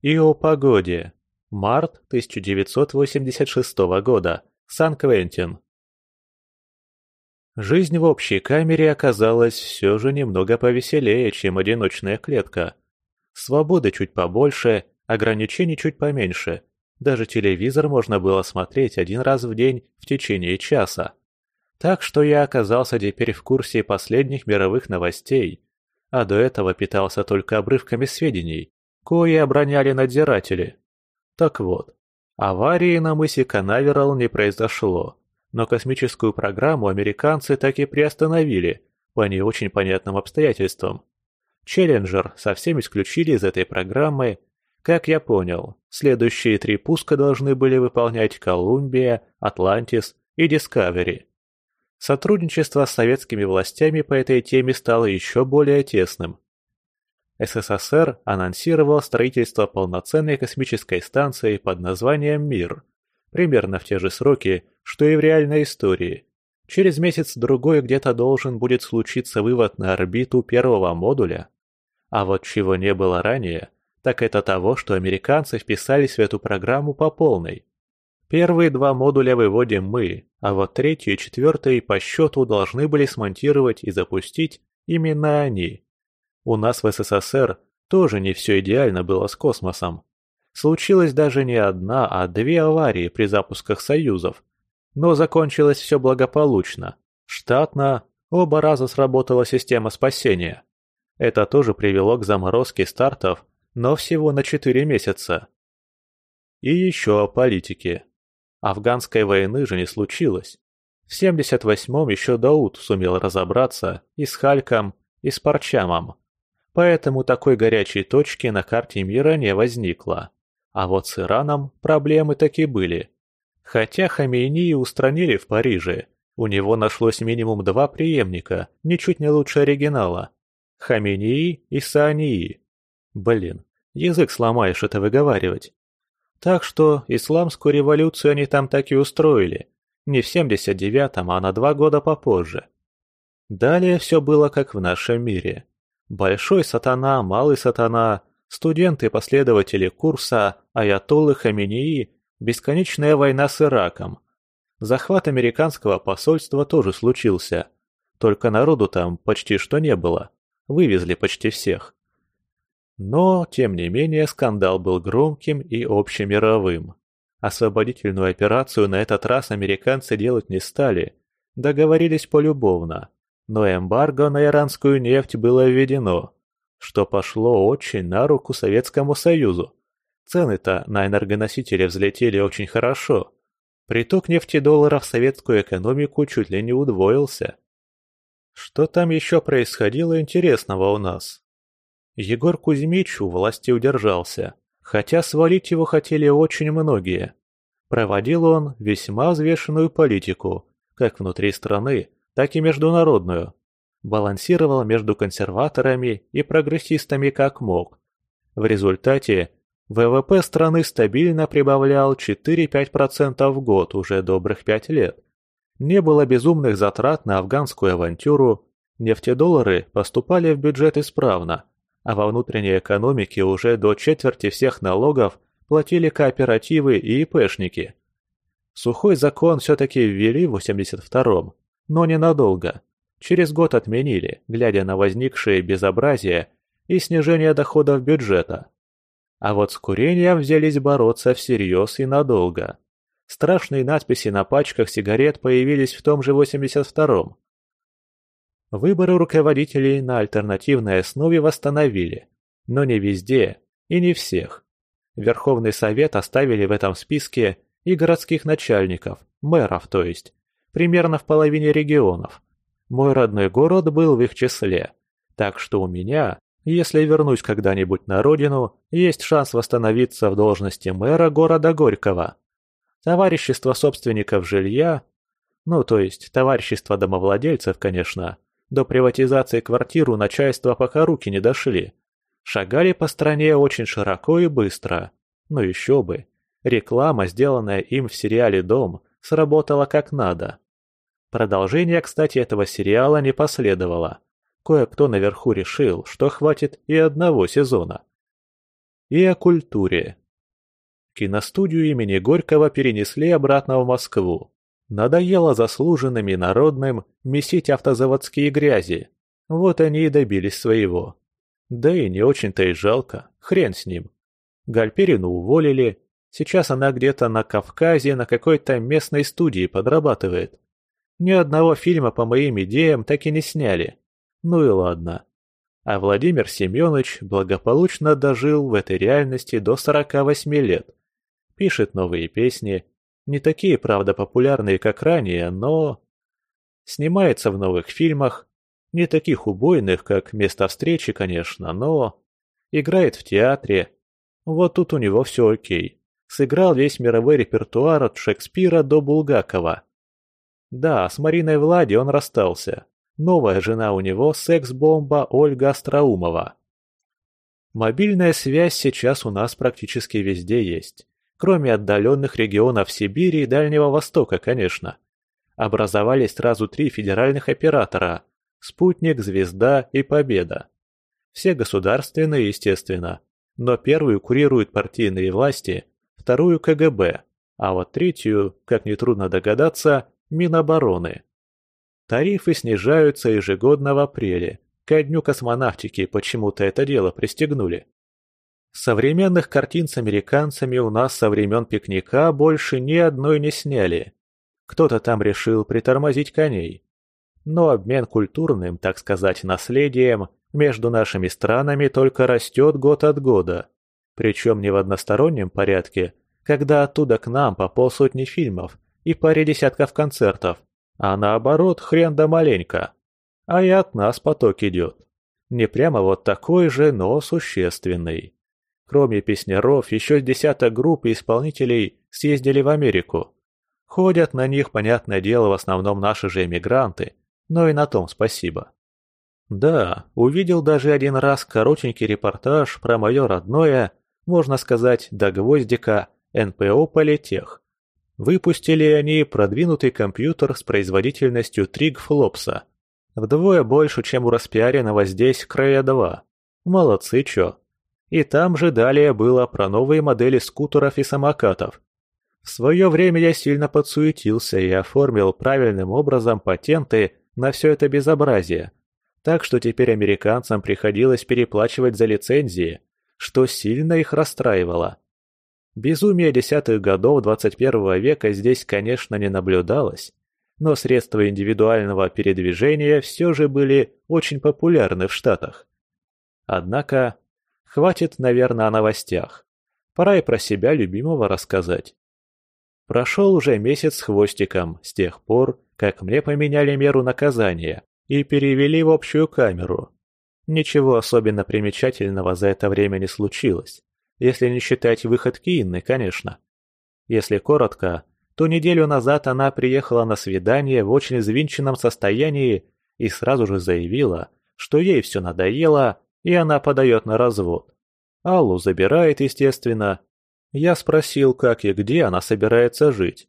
и о погоде. Март 1986 года. Сан-Квентин. Жизнь в общей камере оказалась все же немного повеселее, чем одиночная клетка. Свободы чуть побольше, ограничений чуть поменьше. Даже телевизор можно было смотреть один раз в день в течение часа. Так что я оказался теперь в курсе последних мировых новостей, а до этого питался только обрывками сведений, кои обороняли надзиратели. Так вот, аварии на мысе Канаверал не произошло, но космическую программу американцы так и приостановили по не очень понятным обстоятельствам. Челленджер совсем исключили из этой программы. Как я понял, следующие три пуска должны были выполнять Колумбия, Атлантис и Дискавери. Сотрудничество с советскими властями по этой теме стало еще более тесным. СССР анонсировал строительство полноценной космической станции под названием «Мир», примерно в те же сроки, что и в реальной истории. Через месяц-другой где-то должен будет случиться вывод на орбиту первого модуля. А вот чего не было ранее, так это того, что американцы вписались в эту программу по полной. Первые два модуля выводим мы, а вот третий и четвертый по счету должны были смонтировать и запустить именно они. У нас в СССР тоже не все идеально было с космосом. Случилось даже не одна, а две аварии при запусках союзов. Но закончилось все благополучно. Штатно оба раза сработала система спасения. Это тоже привело к заморозке стартов, но всего на 4 месяца. И еще о политике. Афганской войны же не случилось. В 78-м еще Дауд сумел разобраться и с Хальком, и с Парчамом. Поэтому такой горячей точки на карте мира не возникло. А вот с Ираном проблемы таки были. Хотя Хамейнии устранили в Париже, у него нашлось минимум два преемника, ничуть не лучше оригинала. Хаминии и Саании. Блин, язык сломаешь это выговаривать. Так что исламскую революцию они там так и устроили. Не в 79-м, а на два года попозже. Далее все было как в нашем мире. Большой сатана, малый сатана, студенты-последователи курса, аятоллы Хаминии, бесконечная война с Ираком. Захват американского посольства тоже случился. Только народу там почти что не было. Вывезли почти всех. Но, тем не менее, скандал был громким и общемировым. Освободительную операцию на этот раз американцы делать не стали, договорились полюбовно. Но эмбарго на иранскую нефть было введено, что пошло очень на руку Советскому Союзу. Цены-то на энергоносители взлетели очень хорошо. Приток нефтедолларов в советскую экономику чуть ли не удвоился. Что там еще происходило интересного у нас? Егор Кузьмич у власти удержался, хотя свалить его хотели очень многие. Проводил он весьма взвешенную политику, как внутри страны, так и международную. Балансировал между консерваторами и прогрессистами как мог. В результате ВВП страны стабильно прибавлял 4-5% в год уже добрых 5 лет. Не было безумных затрат на афганскую авантюру, нефтедоллары поступали в бюджет исправно, а во внутренней экономике уже до четверти всех налогов платили кооперативы и ИПшники. Сухой закон все-таки ввели в 82-м, но ненадолго. Через год отменили, глядя на возникшие безобразия и снижение доходов бюджета. А вот с курением взялись бороться всерьез и надолго. Страшные надписи на пачках сигарет появились в том же 82-м. Выборы руководителей на альтернативной основе восстановили, но не везде и не всех. Верховный Совет оставили в этом списке и городских начальников, мэров то есть, примерно в половине регионов. Мой родной город был в их числе, так что у меня, если вернусь когда-нибудь на родину, есть шанс восстановиться в должности мэра города Горького. Товарищество собственников жилья, ну то есть товарищество домовладельцев, конечно, до приватизации квартир у начальства пока руки не дошли. Шагали по стране очень широко и быстро. Но еще бы. Реклама, сделанная им в сериале «Дом», сработала как надо. Продолжение, кстати, этого сериала не последовало. Кое-кто наверху решил, что хватит и одного сезона. и о культуре. Киностудию имени Горького перенесли обратно в Москву. Надоело заслуженным и народным месить автозаводские грязи. Вот они и добились своего. Да и не очень-то и жалко, хрен с ним. Гальперину уволили, сейчас она где-то на Кавказе на какой-то местной студии подрабатывает. Ни одного фильма по моим идеям так и не сняли. Ну и ладно. А Владимир Семенович благополучно дожил в этой реальности до 48 лет. Пишет новые песни, не такие, правда, популярные, как ранее, но... Снимается в новых фильмах, не таких убойных, как «Место встречи», конечно, но... Играет в театре. Вот тут у него все окей. Сыграл весь мировой репертуар от Шекспира до Булгакова. Да, с Мариной Влади он расстался. Новая жена у него – секс-бомба Ольга Остроумова. Мобильная связь сейчас у нас практически везде есть. Кроме отдаленных регионов Сибири и Дальнего Востока, конечно. Образовались сразу три федеральных оператора – «Спутник», «Звезда» и «Победа». Все государственные, естественно. Но первую курируют партийные власти, вторую – КГБ, а вот третью, как нетрудно догадаться, Минобороны. Тарифы снижаются ежегодно в апреле. Ко дню космонавтики почему-то это дело пристегнули. Современных картин с американцами у нас со времен пикника больше ни одной не сняли. Кто-то там решил притормозить коней. Но обмен культурным, так сказать, наследием между нашими странами только растет год от года. Причем не в одностороннем порядке, когда оттуда к нам по полсотни фильмов и паре десятков концертов, а наоборот хрен да маленько. А и от нас поток идет. Не прямо вот такой же, но существенный. Кроме песняров, еще десяток групп и исполнителей съездили в Америку. Ходят на них, понятное дело, в основном наши же эмигранты, но и на том спасибо. Да, увидел даже один раз коротенький репортаж про мое родное, можно сказать, до гвоздика, НПО «Политех». Выпустили они продвинутый компьютер с производительностью Тригфлопса. Вдвое больше, чем у распиаренного здесь Крея 2. Молодцы чё. И там же далее было про новые модели скутеров и самокатов. В свое время я сильно подсуетился и оформил правильным образом патенты на все это безобразие. Так что теперь американцам приходилось переплачивать за лицензии, что сильно их расстраивало. Безумие десятых годов 21 века здесь, конечно, не наблюдалось, но средства индивидуального передвижения все же были очень популярны в Штатах. Однако, хватит, наверное, о новостях. Пора и про себя любимого рассказать. Прошел уже месяц с хвостиком с тех пор, как мне поменяли меру наказания и перевели в общую камеру. Ничего особенно примечательного за это время не случилось если не считать выходки Инны, конечно. Если коротко, то неделю назад она приехала на свидание в очень взвинченном состоянии и сразу же заявила, что ей все надоело, и она подает на развод. Аллу забирает, естественно. Я спросил, как и где она собирается жить.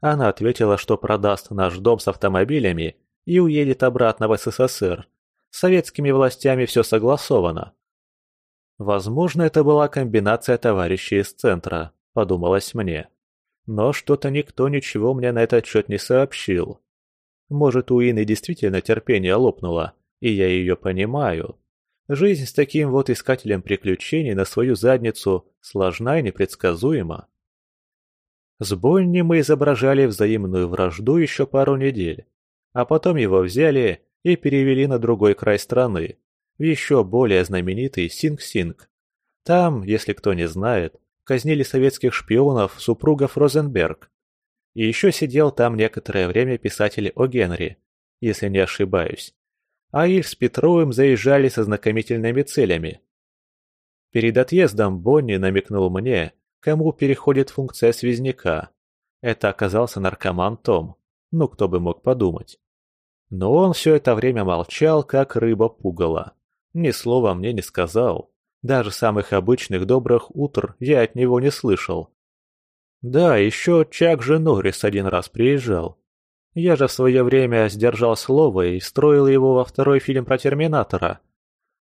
Она ответила, что продаст наш дом с автомобилями и уедет обратно в СССР. Советскими властями все согласовано. Возможно, это была комбинация товарищей из центра, подумалось мне. Но что-то никто ничего мне на этот счет не сообщил. Может, у Ины действительно терпение лопнуло, и я ее понимаю. Жизнь с таким вот искателем приключений на свою задницу сложна и непредсказуема. С Бонни мы изображали взаимную вражду еще пару недель, а потом его взяли и перевели на другой край страны, в еще более знаменитый Синг-Синг. Там, если кто не знает, казнили советских шпионов супругов Розенберг. И еще сидел там некоторое время писатель О. Генри, если не ошибаюсь. А Иль с Петровым заезжали со знакомительными целями. Перед отъездом Бонни намекнул мне, кому переходит функция связняка. Это оказался наркоман Том. Ну, кто бы мог подумать. Но он все это время молчал, как рыба пугала. Ни слова мне не сказал. Даже самых обычных добрых утр я от него не слышал. Да, еще Чак же Норрис один раз приезжал. Я же в свое время сдержал слово и строил его во второй фильм про Терминатора.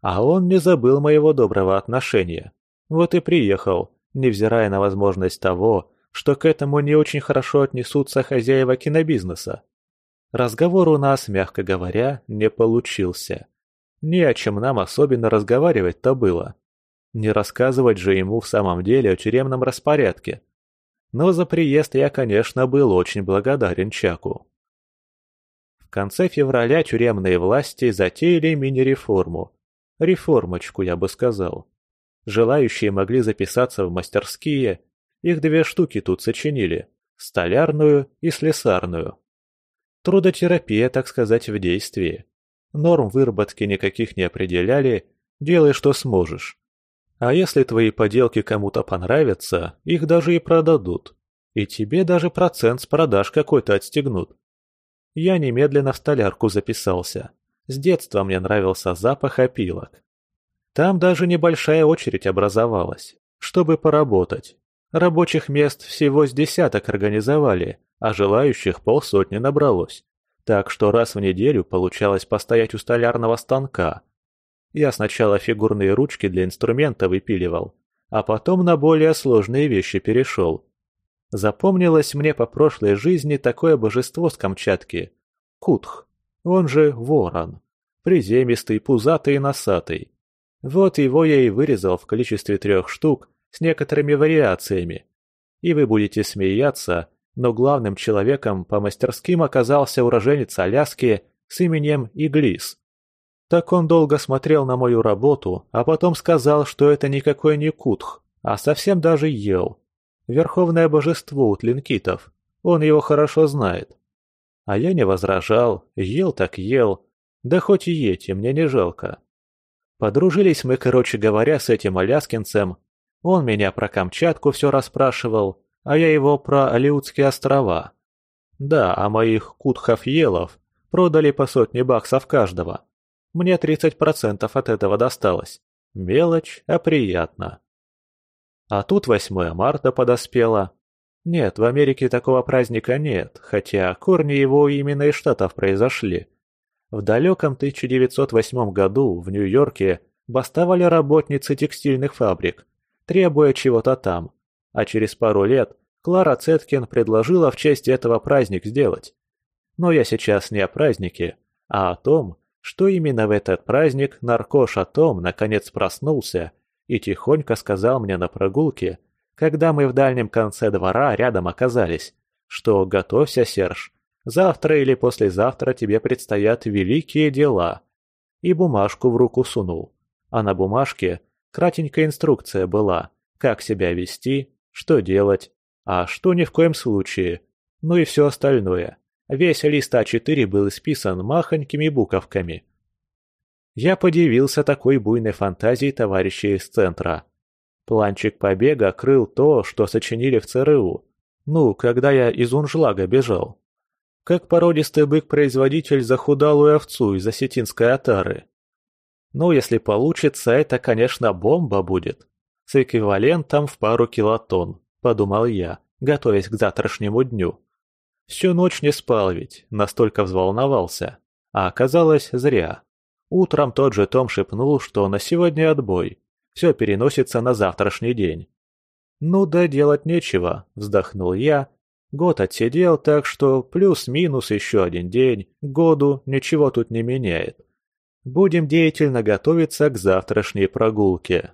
А он не забыл моего доброго отношения. Вот и приехал, невзирая на возможность того, что к этому не очень хорошо отнесутся хозяева кинобизнеса. Разговор у нас, мягко говоря, не получился. Ни о чем нам особенно разговаривать-то было. Не рассказывать же ему в самом деле о тюремном распорядке. Но за приезд я, конечно, был очень благодарен Чаку. В конце февраля тюремные власти затеяли мини-реформу. Реформочку, я бы сказал. Желающие могли записаться в мастерские, их две штуки тут сочинили – столярную и слесарную. Трудотерапия, так сказать, в действии. Норм выработки никаких не определяли, делай что сможешь. А если твои поделки кому-то понравятся, их даже и продадут. И тебе даже процент с продаж какой-то отстегнут. Я немедленно в столярку записался. С детства мне нравился запах опилок. Там даже небольшая очередь образовалась, чтобы поработать. Рабочих мест всего с десяток организовали, а желающих полсотни набралось. Так что раз в неделю получалось постоять у столярного станка. Я сначала фигурные ручки для инструмента выпиливал, а потом на более сложные вещи перешел. Запомнилось мне по прошлой жизни такое божество с Камчатки – Кутх, он же Ворон, приземистый, пузатый и носатый. Вот его я и вырезал в количестве трех штук с некоторыми вариациями. И вы будете смеяться, но главным человеком по мастерским оказался уроженец Аляски с именем Иглис. Так он долго смотрел на мою работу, а потом сказал, что это никакой не кутх, а совсем даже ел. Верховное божество у тлинкитов, он его хорошо знает. А я не возражал, ел так ел, да хоть и ете, мне не жалко. Подружились мы, короче говоря, с этим аляскинцем. Он меня про Камчатку все расспрашивал, а я его про Алиутские острова. Да, а моих кутхов-елов продали по сотне баксов каждого. Мне 30% от этого досталось. Мелочь, а приятно. А тут 8 марта подоспело. Нет, в Америке такого праздника нет, хотя корни его именно из Штатов произошли. В далеком 1908 году в Нью-Йорке бастовали работницы текстильных фабрик, требуя чего-то там, а через пару лет Клара Цеткин предложила в честь этого праздник сделать. Но я сейчас не о празднике, а о том, что именно в этот праздник наркош о том наконец проснулся и тихонько сказал мне на прогулке, когда мы в дальнем конце двора рядом оказались, что «Готовься, Серж, завтра или послезавтра тебе предстоят великие дела». И бумажку в руку сунул. А на бумажке кратенькая инструкция была, как себя вести, что делать, а что ни в коем случае, ну и все остальное. Весь лист А4 был исписан махонькими буковками. Я подивился такой буйной фантазией товарищей из центра. Планчик побега крыл то, что сочинили в ЦРУ. Ну, когда я из Унжлага бежал. Как породистый бык-производитель захудалую овцу из осетинской отары. Ну, если получится, это, конечно, бомба будет с эквивалентом в пару килотонн, подумал я, готовясь к завтрашнему дню. Всю ночь не спал ведь, настолько взволновался. А оказалось, зря. Утром тот же Том шепнул, что на сегодня отбой. Все переносится на завтрашний день. «Ну да делать нечего», — вздохнул я. Год отсидел, так что плюс-минус еще один день, году ничего тут не меняет. Будем деятельно готовиться к завтрашней прогулке.